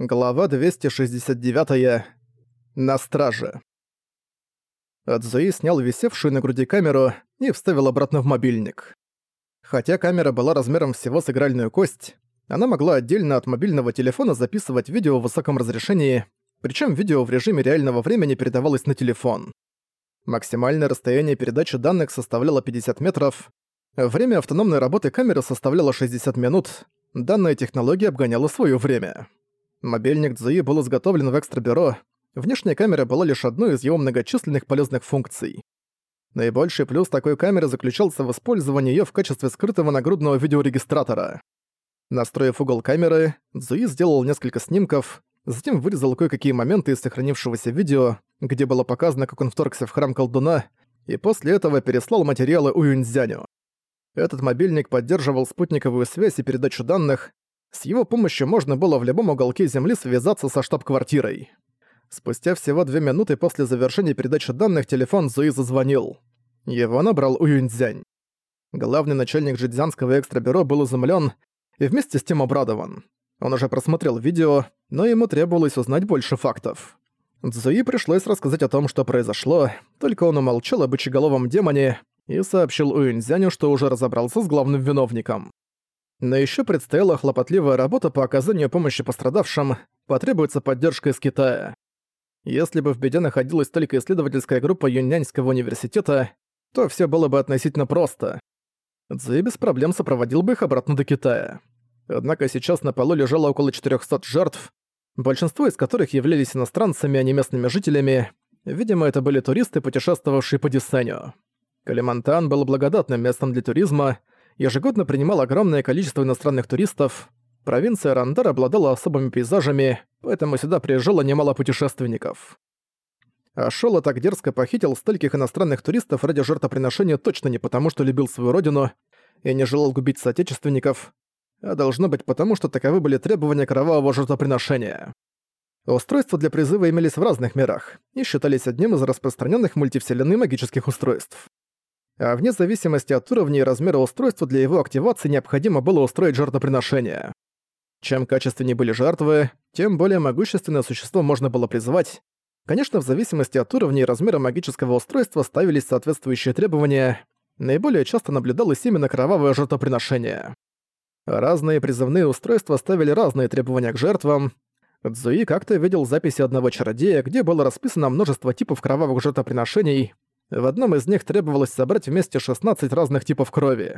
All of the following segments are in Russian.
Глава 269. На страже. Адзуи снял висевшую на груди камеру и вставил обратно в мобильник. Хотя камера была размером всего с игральную кость, она могла отдельно от мобильного телефона записывать видео в высоком разрешении, причем видео в режиме реального времени передавалось на телефон. Максимальное расстояние передачи данных составляло 50 метров, время автономной работы камеры составляло 60 минут, данная технология обгоняла свое время. Мобильник Цзуи был изготовлен в экстрабюро, внешняя камера была лишь одной из его многочисленных полезных функций. Наибольший плюс такой камеры заключался в использовании её в качестве скрытого нагрудного видеорегистратора. Настроив угол камеры, Цзуи сделал несколько снимков, затем вырезал кое-какие моменты из сохранившегося видео, где было показано, как он вторгся в храм колдуна, и после этого переслал материалы Уюньцзяню. Этот мобильник поддерживал спутниковую связь и передачу данных, с его помощью можно было в любом уголке Земли связаться со штаб-квартирой. Спустя всего две минуты после завершения передачи данных телефон Зуи зазвонил. Его набрал Уюньцзянь. Главный начальник Жидзянского экстрабюро был изумлен и вместе с тем обрадован. Он уже просмотрел видео, но ему требовалось узнать больше фактов. Цзуи пришлось рассказать о том, что произошло, только он умолчал об очеголовом демоне и сообщил Уюньцзяню, что уже разобрался с главным виновником. Но еще предстояла хлопотливая работа по оказанию помощи пострадавшим, потребуется поддержка из Китая. Если бы в беде находилась только исследовательская группа Юньняньского университета, то все было бы относительно просто. Цзи без проблем сопроводил бы их обратно до Китая. Однако сейчас на полу лежало около 400 жертв, большинство из которых являлись иностранцами, а не местными жителями. Видимо, это были туристы, путешествовавшие по Дисеню. Калимантан был благодатным местом для туризма, ежегодно принимал огромное количество иностранных туристов. Провинция Рандар обладала особыми пейзажами, поэтому сюда приезжало немало путешественников. А так дерзко похитил стольких иностранных туристов ради жертвоприношения точно не потому, что любил свою родину и не желал губить соотечественников, а должно быть потому, что таковы были требования кровавого жертвоприношения. Устройства для призыва имелись в разных мирах и считались одним из распространенных мультивселенной магических устройств а вне зависимости от уровня и размера устройства для его активации необходимо было устроить жертвоприношение. Чем качественнее были жертвы, тем более могущественное существо можно было призывать. Конечно, в зависимости от уровня и размера магического устройства ставились соответствующие требования. Наиболее часто наблюдалось именно кровавое жертвоприношение. Разные призывные устройства ставили разные требования к жертвам. Цзуи как-то видел записи одного чародея, где было расписано множество типов кровавых жертвоприношений, в одном из них требовалось собрать вместе 16 разных типов крови.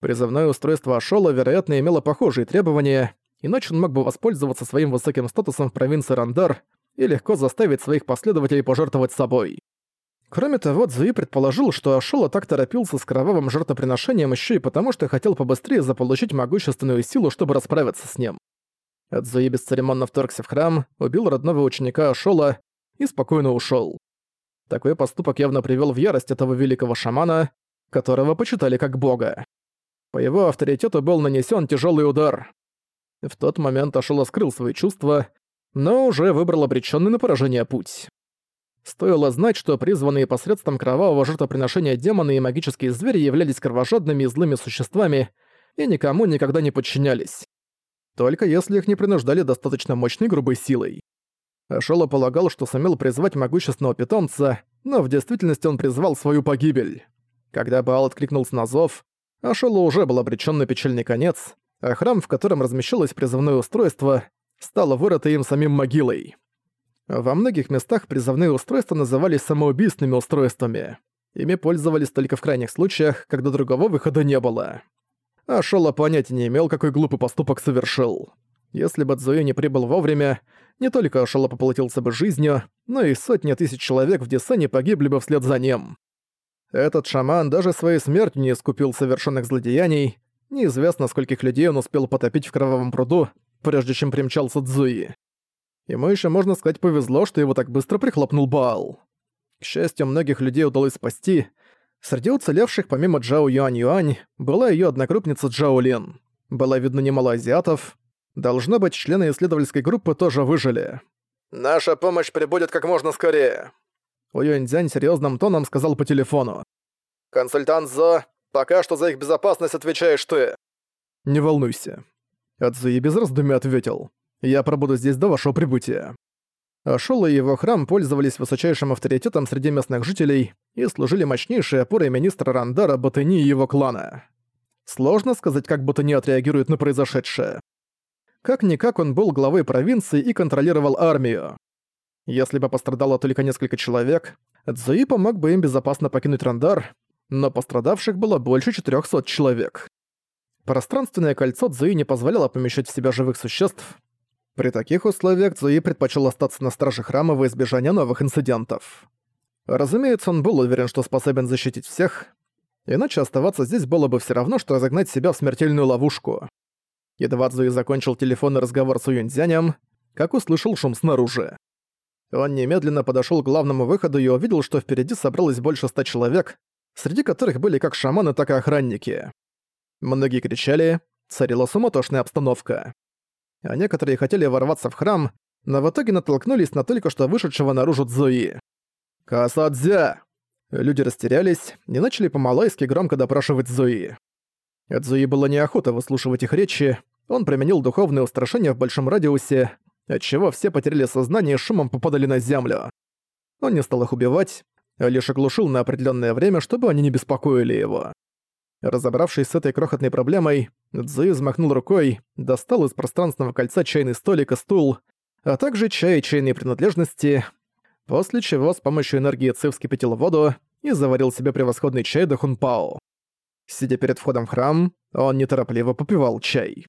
Призывное устройство Ашола, вероятно, имело похожие требования, иначе он мог бы воспользоваться своим высоким статусом в провинции Рандар и легко заставить своих последователей пожертвовать собой. Кроме того, Цзуи предположил, что Ашола так торопился с кровавым жертвоприношением еще и потому, что хотел побыстрее заполучить могущественную силу, чтобы расправиться с ним. Цзуи бесцеремонно вторгся в храм, убил родного ученика Ашола и спокойно ушел. Такой поступок явно привел в ярость этого великого шамана, которого почитали как бога. По его авторитету был нанесен тяжелый удар. В тот момент Ашула скрыл свои чувства, но уже выбрал обреченный на поражение путь. Стоило знать, что призванные посредством кровавого жертвоприношения демоны и магические звери являлись кровожадными и злыми существами и никому никогда не подчинялись. Только если их не принуждали достаточно мощной грубой силой. Ашола полагал, что сумел призвать могущественного питомца, но в действительности он призвал свою погибель. Когда Баал откликнулся на зов, Ашола уже был обречен на печальный конец, а храм, в котором размещалось призывное устройство, стало вырыто им самим могилой. Во многих местах призывные устройства назывались самоубийственными устройствами. Ими пользовались только в крайних случаях, когда другого выхода не было. Ашола понятия не имел, какой глупый поступок совершил. Если бы Цзуи не прибыл вовремя, не только Ашола поплатился бы жизнью, но и сотни тысяч человек в Десене погибли бы вслед за ним. Этот шаман даже своей смертью не искупил совершенных злодеяний, неизвестно, скольких людей он успел потопить в кровавом пруду, прежде чем примчался Цзуи. Ему еще можно сказать повезло, что его так быстро прихлопнул Баал. К счастью, многих людей удалось спасти. Среди уцелевших помимо Джао Юань Юань была ее однокрупница Джао Лин. Было видно немало азиатов, Должно быть, члены исследовательской группы тоже выжили. «Наша помощь прибудет как можно скорее», — Уюньцзянь серьезным тоном сказал по телефону. «Консультант Зо, пока что за их безопасность отвечаешь ты». «Не волнуйся». Адзуи без раздумий ответил. Я пробуду здесь до вашего прибытия». Ашол и его храм пользовались высочайшим авторитетом среди местных жителей и служили мощнейшей опорой министра Рандара Ботани и его клана. Сложно сказать, как Ботани отреагирует на произошедшее. Как-никак он был главой провинции и контролировал армию. Если бы пострадало только несколько человек, Цзуи помог бы им безопасно покинуть Рандар, но пострадавших было больше 400 человек. Пространственное кольцо Цзуи не позволяло помещать в себя живых существ. При таких условиях Цзуи предпочел остаться на страже храма во избежание новых инцидентов. Разумеется, он был уверен, что способен защитить всех, иначе оставаться здесь было бы все равно, что загнать себя в смертельную ловушку. Едва Цзуи закончил телефонный разговор с Уюньцзянем, как услышал шум снаружи. Он немедленно подошёл к главному выходу и увидел, что впереди собралось больше ста человек, среди которых были как шаманы, так и охранники. Многие кричали, царила суматошная обстановка. А некоторые хотели ворваться в храм, но в итоге натолкнулись на только что вышедшего наружу Цзуи. «Касадзя!» Люди растерялись и начали по-малайски громко допрашивать Зои. Цзуи было неохота выслушивать их речи, он применил духовное устрашение в большом радиусе, отчего все потеряли сознание и шумом попадали на землю. Он не стал их убивать, а лишь оглушил на определенное время, чтобы они не беспокоили его. Разобравшись с этой крохотной проблемой, Цзуи взмахнул рукой, достал из пространственного кольца чайный столик и стул, а также чай и чайные принадлежности, после чего с помощью энергии Ци вскипятил воду и заварил себе превосходный чай до хунпао. Сидя перед входом в храм, он неторопливо попивал чай.